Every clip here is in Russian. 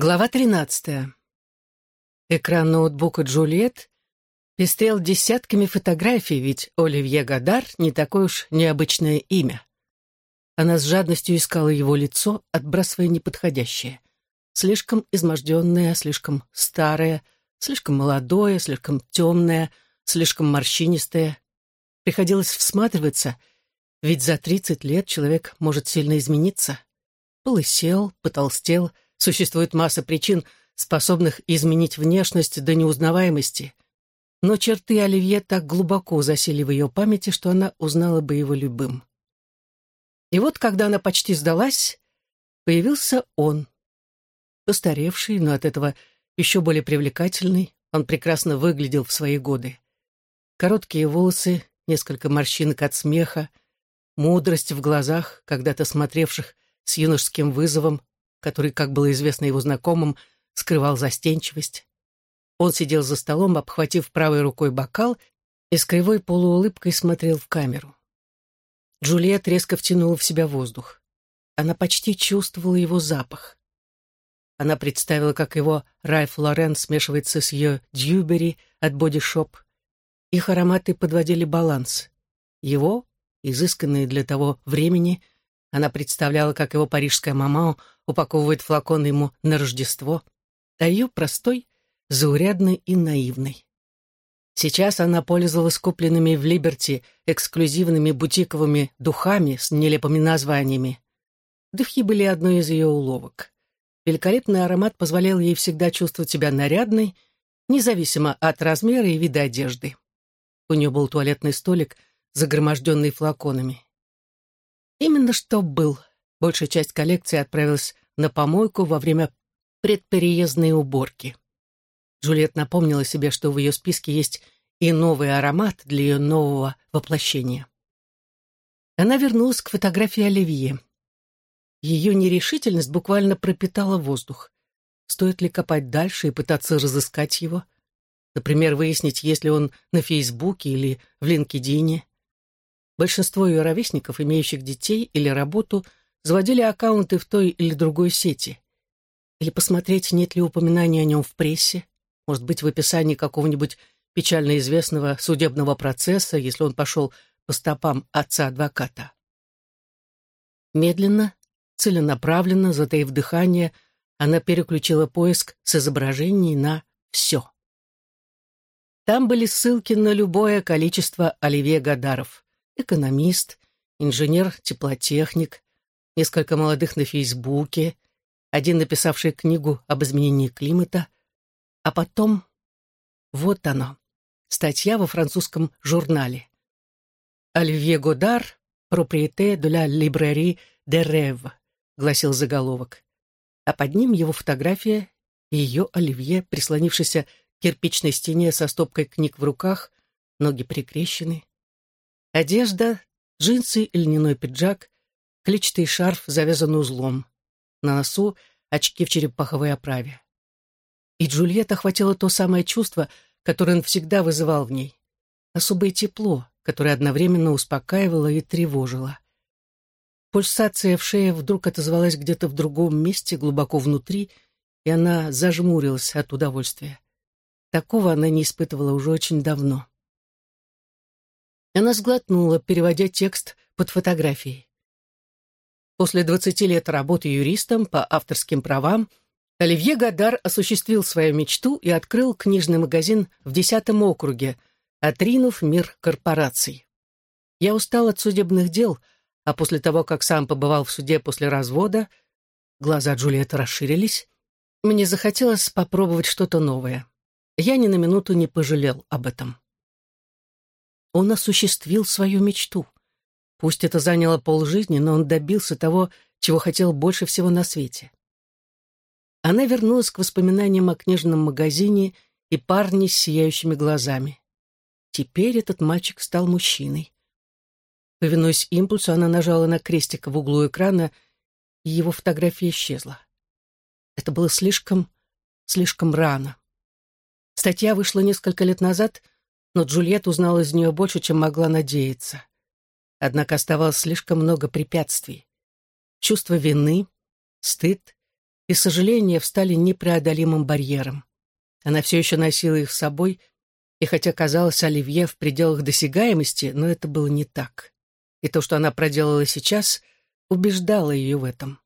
Глава 13. Экран ноутбука Джульет пестрел десятками фотографий, ведь Оливье Гадар не такое уж необычное имя. Она с жадностью искала его лицо, отбрасывая неподходящее. Слишком изможденное, слишком старое, слишком молодое, слишком темное, слишком морщинистое. Приходилось всматриваться, ведь за тридцать лет человек может сильно измениться. Полысел, потолстел — Существует масса причин, способных изменить внешность до неузнаваемости. Но черты Оливье так глубоко засели в ее памяти, что она узнала бы его любым. И вот, когда она почти сдалась, появился он. Постаревший, но от этого еще более привлекательный, он прекрасно выглядел в свои годы. Короткие волосы, несколько морщинок от смеха, мудрость в глазах, когда-то смотревших с юношеским вызовом, который, как было известно его знакомым, скрывал застенчивость. Он сидел за столом, обхватив правой рукой бокал и с кривой полуулыбкой смотрел в камеру. Джульет резко втянула в себя воздух. Она почти чувствовала его запах. Она представила, как его Ralph Lauren смешивается с ее Dewberry от Body Shop. Их ароматы подводили баланс. Его, изысканные для того времени, она представляла, как его парижская мама упаковывает флакон ему на Рождество, а ее простой, заурядный и наивный. Сейчас она пользовалась купленными в Либерти эксклюзивными бутиковыми духами с нелепыми названиями. Духи были одной из ее уловок. Великолепный аромат позволял ей всегда чувствовать себя нарядной, независимо от размера и вида одежды. У нее был туалетный столик, загроможденный флаконами. Именно что был. Большая часть коллекции отправилась на помойку во время предпереездной уборки. Джульет напомнила себе, что в ее списке есть и новый аромат для ее нового воплощения. Она вернулась к фотографии Оливье. Ее нерешительность буквально пропитала воздух. Стоит ли копать дальше и пытаться разыскать его? Например, выяснить, есть ли он на Фейсбуке или в LinkedIn. Большинство ее ровесников, имеющих детей или работу, заводили аккаунты в той или другой сети. Или посмотреть, нет ли упоминаний о нем в прессе, может быть, в описании какого-нибудь печально известного судебного процесса, если он пошел по стопам отца-адвоката. Медленно, целенаправленно, затаив дыхание, она переключила поиск с изображений на «все». Там были ссылки на любое количество Оливье Гадаров. Экономист, инженер-теплотехник, несколько молодых на Фейсбуке, один написавший книгу об изменении климата, а потом вот оно, статья во французском журнале. «Оливье Годар, проприете de la librairie de rêve», гласил заголовок. А под ним его фотография и ее Оливье, прислонившийся к кирпичной стене со стопкой книг в руках, ноги прикрещены. Одежда, джинсы и льняной пиджак, клетчатый шарф завязан узлом. На носу очки в черепаховой оправе. И Джульетта охватило то самое чувство, которое он всегда вызывал в ней. Особое тепло, которое одновременно успокаивало и тревожило. Пульсация в шее вдруг отозвалась где-то в другом месте, глубоко внутри, и она зажмурилась от удовольствия. Такого она не испытывала уже очень давно. Она сглотнула, переводя текст под фотографией. После 20 лет работы юристом по авторским правам Оливье Гадар осуществил свою мечту и открыл книжный магазин в 10 округе, отринув мир корпораций. Я устал от судебных дел, а после того, как сам побывал в суде после развода, глаза Джульетты расширились, мне захотелось попробовать что-то новое. Я ни на минуту не пожалел об этом. Он осуществил свою мечту — Пусть это заняло полжизни, но он добился того, чего хотел больше всего на свете. Она вернулась к воспоминаниям о книжном магазине и парне с сияющими глазами. Теперь этот мальчик стал мужчиной. Повинуясь импульсу, она нажала на крестик в углу экрана, и его фотография исчезла. Это было слишком, слишком рано. Статья вышла несколько лет назад, но Джульетта узнала из нее больше, чем могла надеяться. Однако оставалось слишком много препятствий. Чувство вины, стыд, и сожаление встали непреодолимым барьером. Она все еще носила их с собой, и хотя казалось Оливье в пределах досягаемости, но это было не так. И то, что она проделала сейчас, убеждало ее в этом.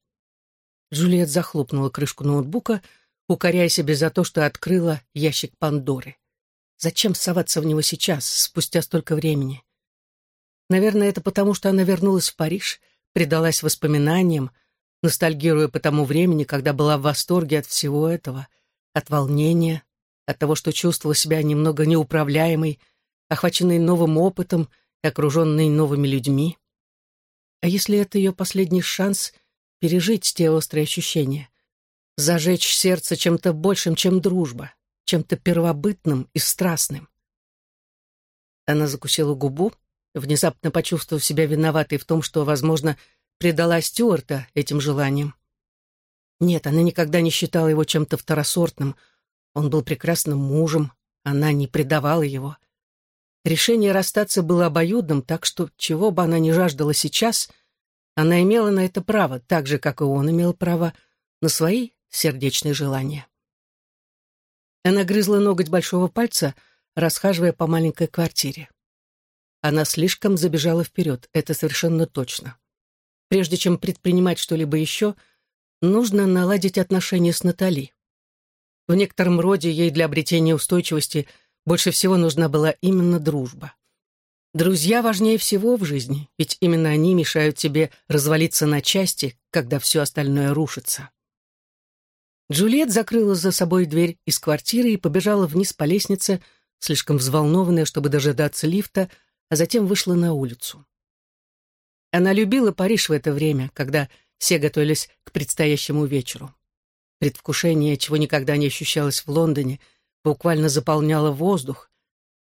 Джульет захлопнула крышку ноутбука, укоряя себя за то, что открыла ящик Пандоры. Зачем соваться в него сейчас, спустя столько времени? Наверное, это потому, что она вернулась в Париж, предалась воспоминаниям, ностальгируя по тому времени, когда была в восторге от всего этого, от волнения, от того, что чувствовала себя немного неуправляемой, охваченной новым опытом и окруженной новыми людьми. А если это ее последний шанс пережить те острые ощущения? Зажечь сердце чем-то большим, чем дружба, чем-то первобытным и страстным. Она закусила губу, внезапно почувствовав себя виноватой в том, что, возможно, предала Стюарта этим желанием. Нет, она никогда не считала его чем-то второсортным. Он был прекрасным мужем, она не предавала его. Решение расстаться было обоюдным, так что, чего бы она ни жаждала сейчас, она имела на это право, так же, как и он имел право на свои сердечные желания. Она грызла ноготь большого пальца, расхаживая по маленькой квартире. Она слишком забежала вперед, это совершенно точно. Прежде чем предпринимать что-либо еще, нужно наладить отношения с Натали. В некотором роде ей для обретения устойчивости больше всего нужна была именно дружба. Друзья важнее всего в жизни, ведь именно они мешают тебе развалиться на части, когда все остальное рушится. Джульет закрыла за собой дверь из квартиры и побежала вниз по лестнице, слишком взволнованная, чтобы дожидаться лифта, а затем вышла на улицу. Она любила Париж в это время, когда все готовились к предстоящему вечеру. Предвкушение, чего никогда не ощущалось в Лондоне, буквально заполняло воздух.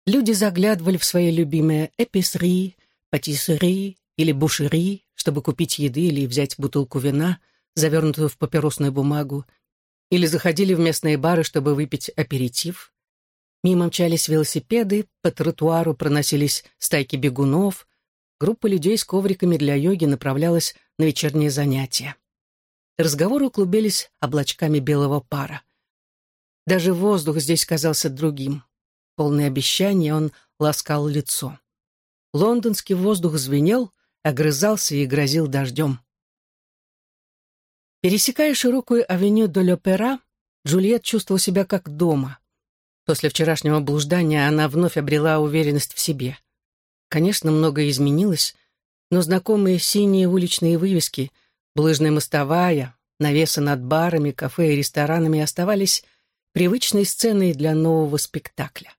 Люди заглядывали в свои любимые эписри, патиссери или бушери, чтобы купить еды или взять бутылку вина, завернутую в папиросную бумагу, или заходили в местные бары, чтобы выпить аперитив. Мимо мчались велосипеды, по тротуару проносились стайки бегунов. Группа людей с ковриками для йоги направлялась на вечерние занятия. Разговоры уклубились облачками белого пара. Даже воздух здесь казался другим. Полный обещаний он ласкал лицо. Лондонский воздух звенел, огрызался и грозил дождем. Пересекая широкую авеню до Л'Опера, Джульет чувствовала себя как дома. После вчерашнего блуждания она вновь обрела уверенность в себе. Конечно, многое изменилось, но знакомые синие уличные вывески, булыжная мостовая, навесы над барами, кафе и ресторанами оставались привычной сценой для нового спектакля.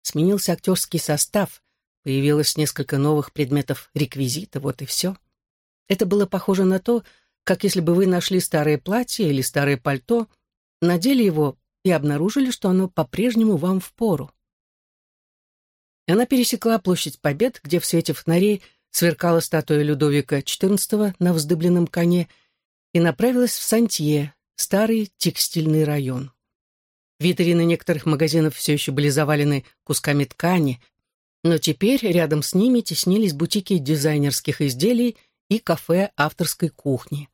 Сменился актерский состав, появилось несколько новых предметов реквизита, вот и все. Это было похоже на то, как если бы вы нашли старое платье или старое пальто, надели его и обнаружили, что оно по-прежнему вам впору. Она пересекла площадь Побед, где в свете фонарей сверкала статуя Людовика XIV на вздыбленном коне, и направилась в Сантье, старый текстильный район. Витрины некоторых магазинов все еще были завалены кусками ткани, но теперь рядом с ними теснились бутики дизайнерских изделий и кафе авторской кухни.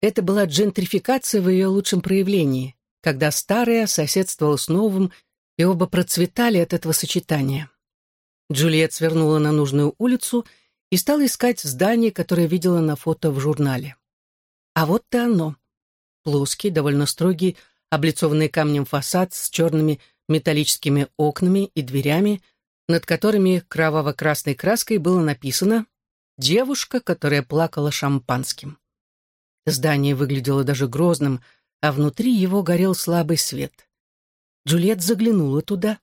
Это была джентрификация в ее лучшем проявлении когда старое соседствовало с новым, и оба процветали от этого сочетания. Джульет свернула на нужную улицу и стала искать здание, которое видела на фото в журнале. А вот и оно. Плоский, довольно строгий, облицованный камнем фасад с черными металлическими окнами и дверями, над которыми кроваво-красной краской было написано «Девушка, которая плакала шампанским». Здание выглядело даже грозным, а внутри его горел слабый свет. Джульет заглянула туда.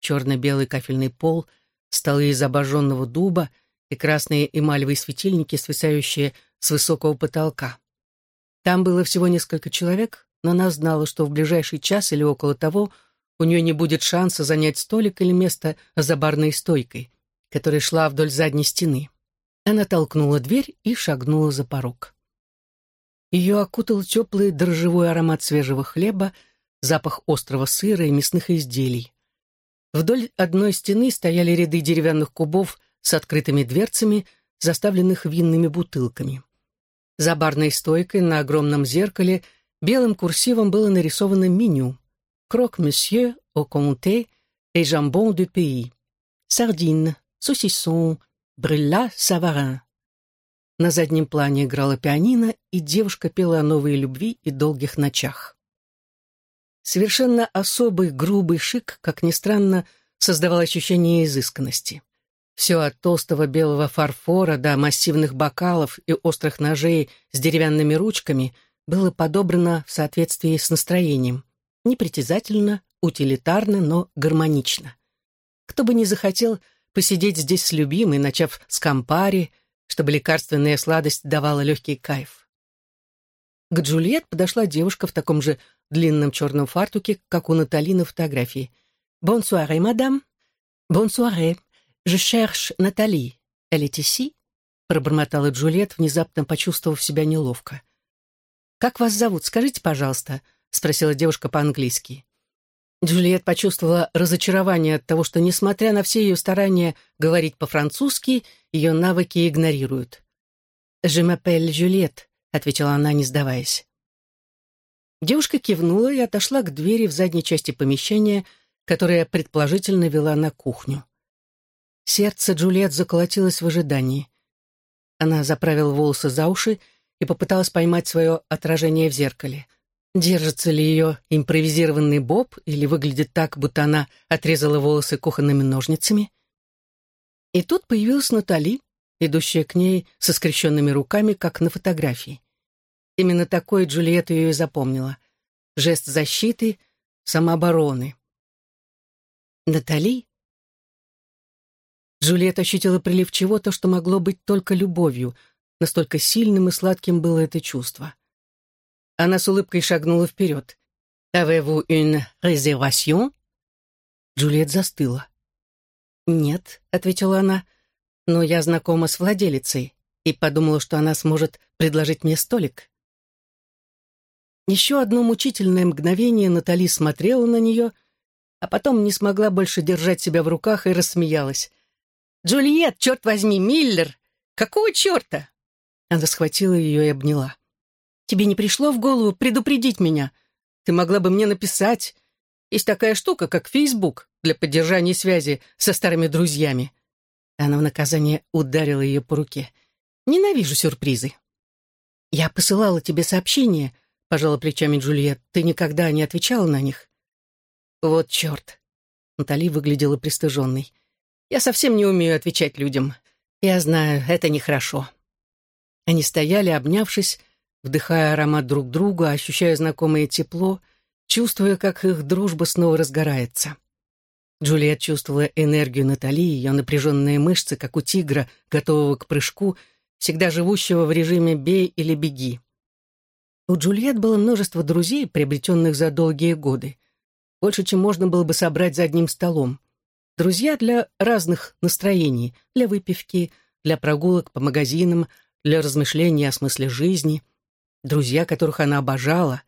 Черно-белый кафельный пол, столы из обожженного дуба и красные эмалевые светильники, свисающие с высокого потолка. Там было всего несколько человек, но она знала, что в ближайший час или около того у нее не будет шанса занять столик или место за барной стойкой, которая шла вдоль задней стены. Она толкнула дверь и шагнула за порог. Ее окутал теплый дрожжевой аромат свежего хлеба, запах острого сыра и мясных изделий. Вдоль одной стены стояли ряды деревянных кубов с открытыми дверцами, заставленных винными бутылками. За барной стойкой на огромном зеркале белым курсивом было нарисовано меню. «Крок месье au comté et jambon du pays. Сардин, сосисон, брилля, саварин». На заднем плане играла пианино, и девушка пела о новой любви и долгих ночах. Совершенно особый грубый шик, как ни странно, создавал ощущение изысканности. Все от толстого белого фарфора до массивных бокалов и острых ножей с деревянными ручками было подобрано в соответствии с настроением. Непритязательно, утилитарно, но гармонично. Кто бы ни захотел посидеть здесь с любимой, начав с кампари, чтобы лекарственная сладость давала легкий кайф. К Джульет подошла девушка в таком же длинном черном фартуке, как у Натали на фотографии. «Бонсуаре, мадам». «Бонсуаре. Je cherche Натали. Elle est ici?» пробормотала Джульет, внезапно почувствовав себя неловко. «Как вас зовут? Скажите, пожалуйста», — спросила девушка по-английски. Джульет почувствовала разочарование от того, что, несмотря на все ее старания говорить по-французски, ее навыки игнорируют. «Je m'appelle Juliette», — ответила она, не сдаваясь. Девушка кивнула и отошла к двери в задней части помещения, которая предположительно вела на кухню. Сердце Джульет заколотилось в ожидании. Она заправила волосы за уши и попыталась поймать свое отражение в зеркале — Держится ли ее импровизированный боб или выглядит так, будто она отрезала волосы кухонными ножницами? И тут появилась Натали, идущая к ней со скрещенными руками, как на фотографии. Именно такой Джульетта ее и запомнила. Жест защиты, самообороны. Натали? Джульетта ощутила прилив чего-то, что могло быть только любовью. Настолько сильным и сладким было это чувство. Она с улыбкой шагнула вперед. «Avez-vous une réservation?» Джульет застыла. «Нет», — ответила она, — «но я знакома с владелицей и подумала, что она сможет предложить мне столик». Еще одно мучительное мгновение Натали смотрела на нее, а потом не смогла больше держать себя в руках и рассмеялась. «Джульет, черт возьми, Миллер! Какого черта?» Она схватила ее и обняла. Тебе не пришло в голову предупредить меня? Ты могла бы мне написать. Есть такая штука, как Фейсбук, для поддержания связи со старыми друзьями». Она в наказание ударила ее по руке. «Ненавижу сюрпризы». «Я посылала тебе сообщения», — пожала плечами Джульет. «Ты никогда не отвечала на них». «Вот черт!» Натали выглядела пристыженной. «Я совсем не умею отвечать людям. Я знаю, это нехорошо». Они стояли, обнявшись, вдыхая аромат друг друга, ощущая знакомое тепло, чувствуя, как их дружба снова разгорается. Джулиет чувствовала энергию Натали, ее напряженные мышцы, как у тигра, готового к прыжку, всегда живущего в режиме «бей или беги». У Джульет было множество друзей, приобретенных за долгие годы. Больше, чем можно было бы собрать за одним столом. Друзья для разных настроений, для выпивки, для прогулок по магазинам, для размышлений о смысле жизни — друзья, которых она обожала,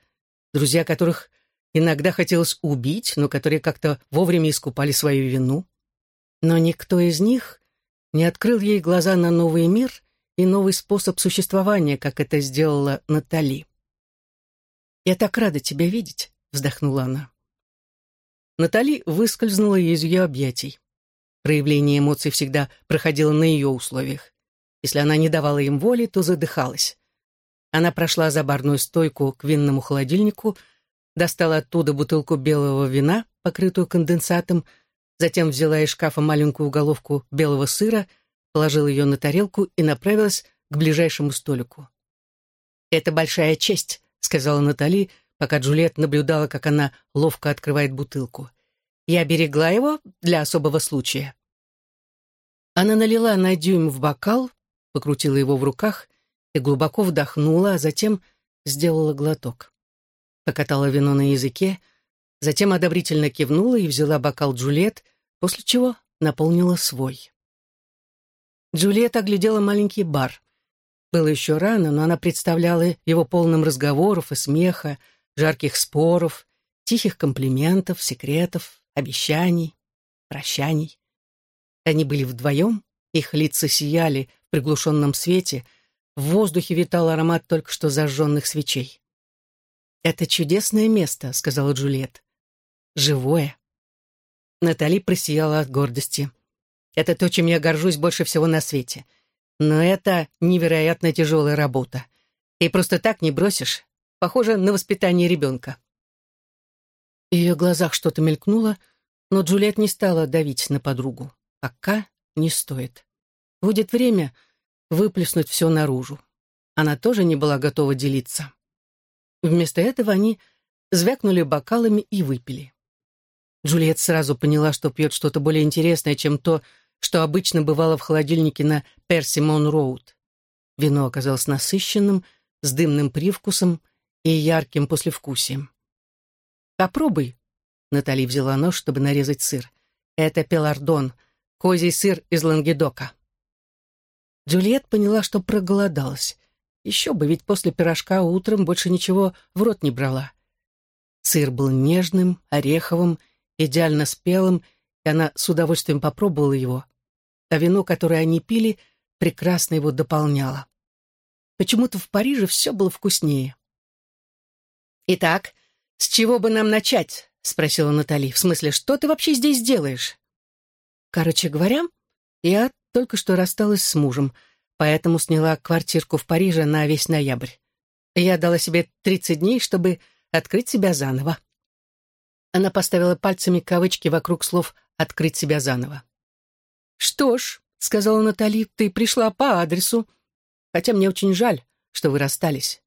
друзья, которых иногда хотелось убить, но которые как-то вовремя искупали свою вину. Но никто из них не открыл ей глаза на новый мир и новый способ существования, как это сделала Натали. «Я так рада тебя видеть», — вздохнула она. Натали выскользнула из ее объятий. Проявление эмоций всегда проходило на ее условиях. Если она не давала им воли, то задыхалась. Она прошла за барную стойку к винному холодильнику, достала оттуда бутылку белого вина, покрытую конденсатом, затем взяла из шкафа маленькую головку белого сыра, положила ее на тарелку и направилась к ближайшему столику. «Это большая честь», — сказала Натали, пока Джульет наблюдала, как она ловко открывает бутылку. «Я берегла его для особого случая». Она налила на дюйм в бокал, покрутила его в руках и глубоко вдохнула, а затем сделала глоток. Покатала вино на языке, затем одобрительно кивнула и взяла бокал Джульет, после чего наполнила свой. Джульет оглядела маленький бар. Было еще рано, но она представляла его полным разговоров и смеха, жарких споров, тихих комплиментов, секретов, обещаний, прощаний. Они были вдвоем, их лица сияли в приглушенном свете — в воздухе витал аромат только что зажженных свечей. «Это чудесное место», — сказала Джульет. «Живое». Натали просияла от гордости. «Это то, чем я горжусь больше всего на свете. Но это невероятно тяжелая работа. И просто так не бросишь. Похоже на воспитание ребенка». В ее глазах что-то мелькнуло, но Джульет не стала давить на подругу. Пока не стоит. Будет время выплеснуть все наружу. Она тоже не была готова делиться. Вместо этого они звякнули бокалами и выпили. Джульет сразу поняла, что пьет что-то более интересное, чем то, что обычно бывало в холодильнике на Персимон-Роуд. Вино оказалось насыщенным, с дымным привкусом и ярким послевкусием. «Попробуй», — Натали взяла нож, чтобы нарезать сыр. «Это пелардон, козий сыр из Лангедока». Джульет поняла, что проголодалась. Еще бы, ведь после пирожка утром больше ничего в рот не брала. Сыр был нежным, ореховым, идеально спелым, и она с удовольствием попробовала его. А вино, которое они пили, прекрасно его дополняло. Почему-то в Париже все было вкуснее. «Итак, с чего бы нам начать?» — спросила Натали. «В смысле, что ты вообще здесь делаешь?» «Короче говоря, я только что рассталась с мужем», поэтому сняла квартирку в Париже на весь ноябрь. Я дала себе 30 дней, чтобы открыть себя заново. Она поставила пальцами кавычки вокруг слов «открыть себя заново». «Что ж», — сказала Натали, — «ты пришла по адресу, хотя мне очень жаль, что вы расстались».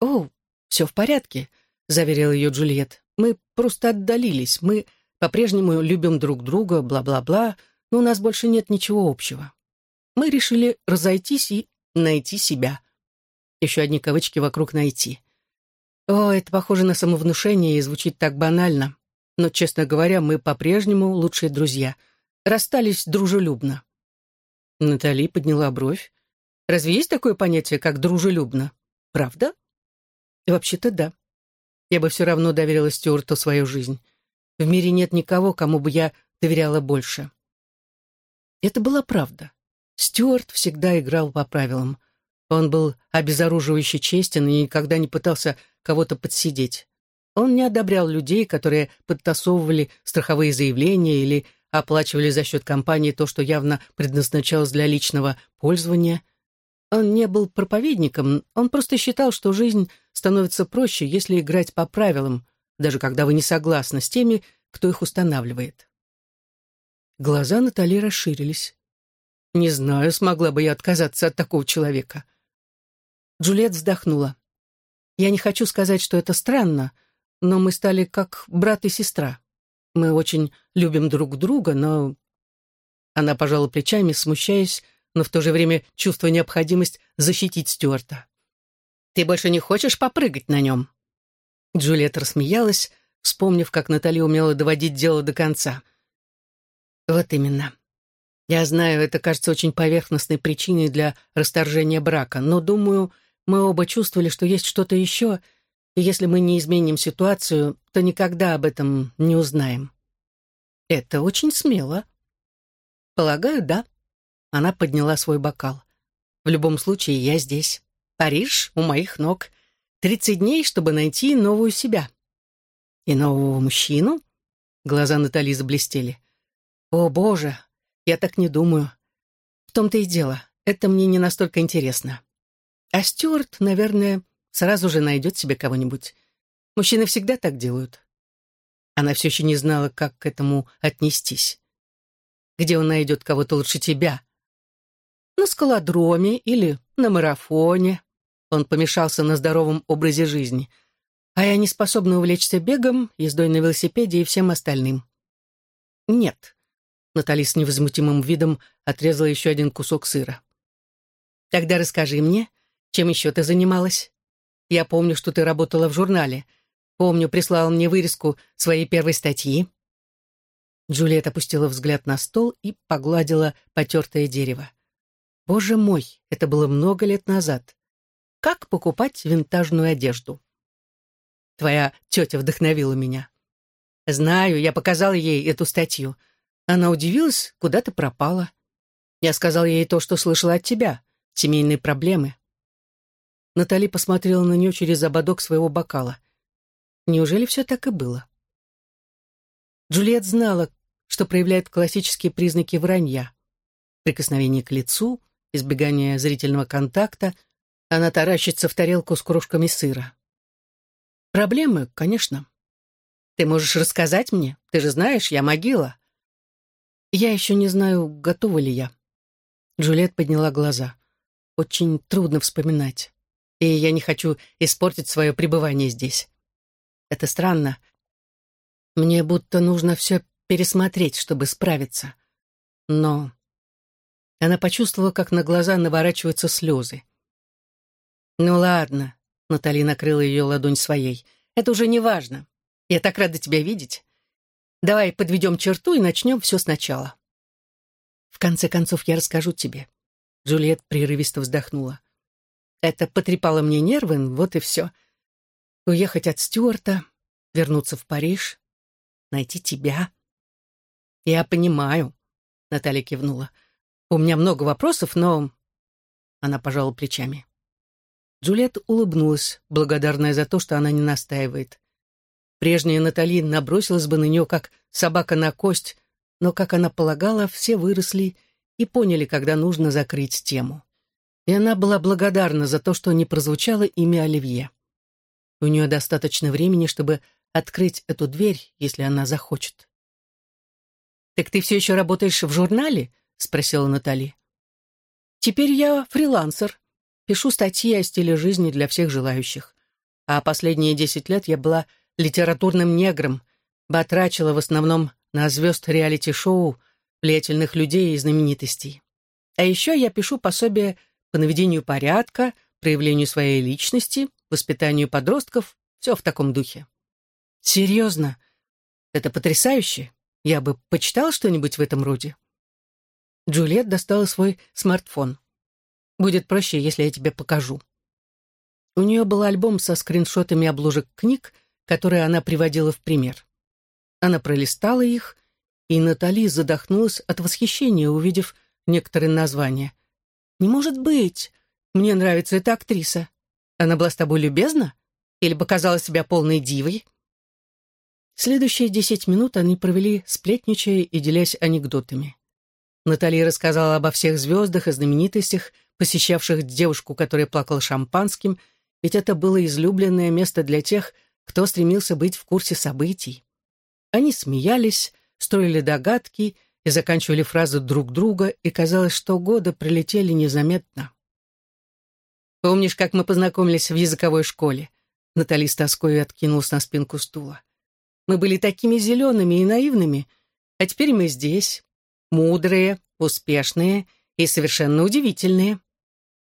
«О, все в порядке», — заверила ее Джульет. «Мы просто отдалились, мы по-прежнему любим друг друга, бла-бла-бла, но у нас больше нет ничего общего» мы решили разойтись и найти себя. Еще одни кавычки вокруг «найти». О, это похоже на самовнушение и звучит так банально. Но, честно говоря, мы по-прежнему лучшие друзья. Расстались дружелюбно. Натали подняла бровь. Разве есть такое понятие, как дружелюбно? Правда? Вообще-то да. Я бы все равно доверила Стюарту свою жизнь. В мире нет никого, кому бы я доверяла больше. Это была правда. Стюарт всегда играл по правилам. Он был обезоруживающе честен и никогда не пытался кого-то подсидеть. Он не одобрял людей, которые подтасовывали страховые заявления или оплачивали за счет компании то, что явно предназначалось для личного пользования. Он не был проповедником, он просто считал, что жизнь становится проще, если играть по правилам, даже когда вы не согласны с теми, кто их устанавливает. Глаза Натали расширились. Не знаю, смогла бы я отказаться от такого человека. Джульет вздохнула. Я не хочу сказать, что это странно, но мы стали как брат и сестра. Мы очень любим друг друга, но... Она пожала плечами, смущаясь, но в то же время чувствуя необходимость защитить Стюарта. «Ты больше не хочешь попрыгать на нем?» Джульет рассмеялась, вспомнив, как Натали умела доводить дело до конца. «Вот именно. Я знаю, это кажется очень поверхностной причиной для расторжения брака, но, думаю, мы оба чувствовали, что есть что-то еще, и если мы не изменим ситуацию, то никогда об этом не узнаем. Это очень смело. Полагаю, да. Она подняла свой бокал. В любом случае, я здесь. Париж у моих ног. Тридцать дней, чтобы найти новую себя. И нового мужчину? Глаза Натали заблестели. О, боже, я так не думаю. В том-то и дело, это мне не настолько интересно. А Стюарт, наверное, сразу же найдет себе кого-нибудь. Мужчины всегда так делают. Она все еще не знала, как к этому отнестись. Где он найдет кого-то лучше тебя? На скалодроме или на марафоне. Он помешался на здоровом образе жизни. А я не способна увлечься бегом, ездой на велосипеде и всем остальным. Нет, Натали с невозмутимым видом отрезала еще один кусок сыра. «Тогда расскажи мне, чем еще ты занималась? Я помню, что ты работала в журнале. Помню, прислала мне вырезку своей первой статьи». Джульет опустила взгляд на стол и погладила потертое дерево. «Боже мой, это было много лет назад. Как покупать винтажную одежду?» «Твоя тетя вдохновила меня». «Знаю, я показала ей эту статью. Она удивилась, куда ты пропала. Я сказал ей то, что слышала от тебя. Семейные проблемы. Натали посмотрела на нее через ободок своего бокала. Неужели все так и было? Джульет знала, что проявляет классические признаки вранья. Прикосновение к лицу, избегание зрительного контакта, она таращится в тарелку с кружками сыра. Проблемы, конечно. Ты можешь рассказать мне? Ты же знаешь, я могила. Я еще не знаю, готова ли я. Джульет подняла глаза. Очень трудно вспоминать. И я не хочу испортить свое пребывание здесь. Это странно. Мне будто нужно все пересмотреть, чтобы справиться. Но... Она почувствовала, как на глаза наворачиваются слезы. «Ну ладно», — Натали накрыла ее ладонь своей, — «это уже не важно. Я так рада тебя видеть. Давай подведем черту и начнем все сначала». «В конце концов, я расскажу тебе». Джульет прерывисто вздохнула. «Это потрепало мне нервы, вот и все. Уехать от Стюарта, вернуться в Париж, найти тебя». «Я понимаю», — Наталья кивнула. «У меня много вопросов, но...» Она пожала плечами. Джульет улыбнулась, благодарная за то, что она не настаивает. Прежняя Натали набросилась бы на нее, как собака на кость, но, как она полагала, все выросли и поняли, когда нужно закрыть тему. И она была благодарна за то, что не прозвучало имя Оливье. У нее достаточно времени, чтобы открыть эту дверь, если она захочет. «Так ты все еще работаешь в журнале?» — спросила Натали. «Теперь я фрилансер», Пишу статьи о стиле жизни для всех желающих. А последние десять лет я была литературным негром, батрачила в основном на звезд реалити-шоу, влиятельных людей и знаменитостей. А еще я пишу пособие по наведению порядка, проявлению своей личности, воспитанию подростков, все в таком духе. Серьезно? Это потрясающе. Я бы почитал что-нибудь в этом роде. Джульет достала свой смартфон. Будет проще, если я тебе покажу». У нее был альбом со скриншотами обложек книг, которые она приводила в пример. Она пролистала их, и Натали задохнулась от восхищения, увидев некоторые названия. «Не может быть! Мне нравится эта актриса. Она была с тобой любезна? Или показала себя полной дивой?» Следующие десять минут они провели, сплетничая и делясь анекдотами. Натали рассказала обо всех звездах и знаменитостях, посещавших девушку, которая плакала шампанским, ведь это было излюбленное место для тех, кто стремился быть в курсе событий. Они смеялись, строили догадки и заканчивали фразы друг друга, и казалось, что годы пролетели незаметно. «Помнишь, как мы познакомились в языковой школе?» Натали с тоской откинулась на спинку стула. «Мы были такими зелеными и наивными, а теперь мы здесь, мудрые, успешные и совершенно удивительные.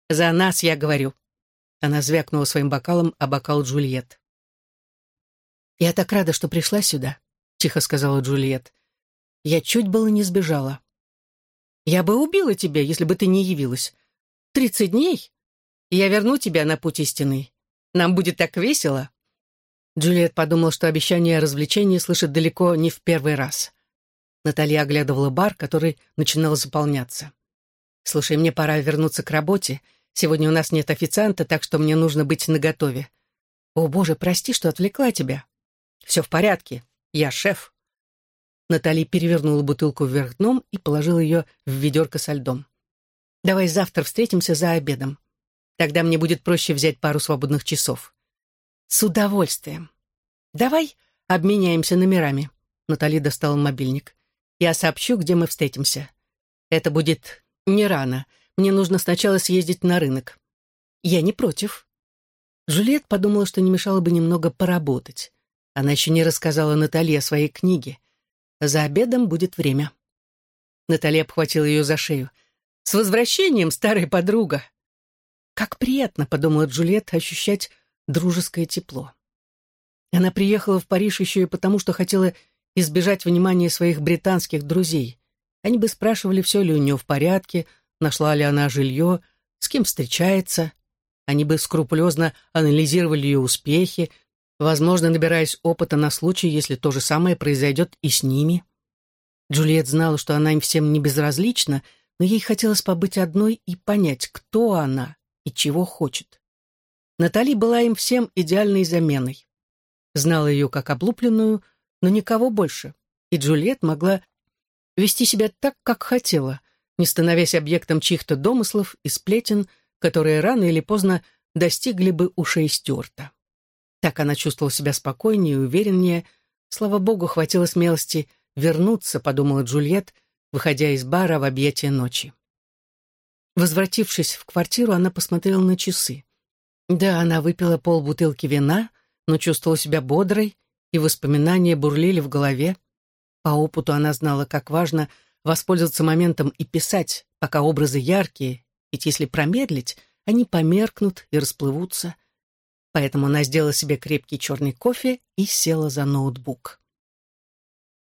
За нас я говорю. Она звякнула своим бокалом о бокал Джульет. «Я так рада, что пришла сюда», — тихо сказала Джульет. «Я чуть было не сбежала. Я бы убила тебя, если бы ты не явилась. Тридцать дней? Я верну тебя на путь истины. Нам будет так весело». Джульет подумала, что обещание развлечения слышит далеко не в первый раз. Наталья оглядывала бар, который начинал заполняться. «Слушай, мне пора вернуться к работе. Сегодня у нас нет официанта, так что мне нужно быть наготове. О, боже, прости, что отвлекла тебя. Все в порядке. Я шеф. Натали перевернула бутылку вверх дном и положила ее в ведерко со льдом. Давай завтра встретимся за обедом. Тогда мне будет проще взять пару свободных часов. С удовольствием. Давай обменяемся номерами. Натали достала мобильник. Я сообщу, где мы встретимся. Это будет не рано. Мне нужно сначала съездить на рынок. Я не против. Жюльет подумала, что не мешало бы немного поработать. Она еще не рассказала Наталье о своей книге. За обедом будет время. Наталья обхватила ее за шею. «С возвращением, старая подруга!» «Как приятно», — подумала Джульет, — «ощущать дружеское тепло». Она приехала в Париж еще и потому, что хотела избежать внимания своих британских друзей. Они бы спрашивали, все ли у нее в порядке, нашла ли она жилье, с кем встречается. Они бы скрупулезно анализировали ее успехи, возможно, набираясь опыта на случай, если то же самое произойдет и с ними. Джульет знала, что она им всем не безразлична, но ей хотелось побыть одной и понять, кто она и чего хочет. Натали была им всем идеальной заменой. Знала ее как облупленную, но никого больше, и Джульет могла вести себя так, как хотела, не становясь объектом чьих-то домыслов и сплетен, которые рано или поздно достигли бы ушей Стюарта. Так она чувствовала себя спокойнее и увереннее. Слава богу, хватило смелости вернуться, подумала Джульет, выходя из бара в объятия ночи. Возвратившись в квартиру, она посмотрела на часы. Да, она выпила полбутылки вина, но чувствовала себя бодрой, и воспоминания бурлили в голове. По опыту она знала, как важно воспользоваться моментом и писать, пока образы яркие, ведь если промедлить, они померкнут и расплывутся. Поэтому она сделала себе крепкий черный кофе и села за ноутбук.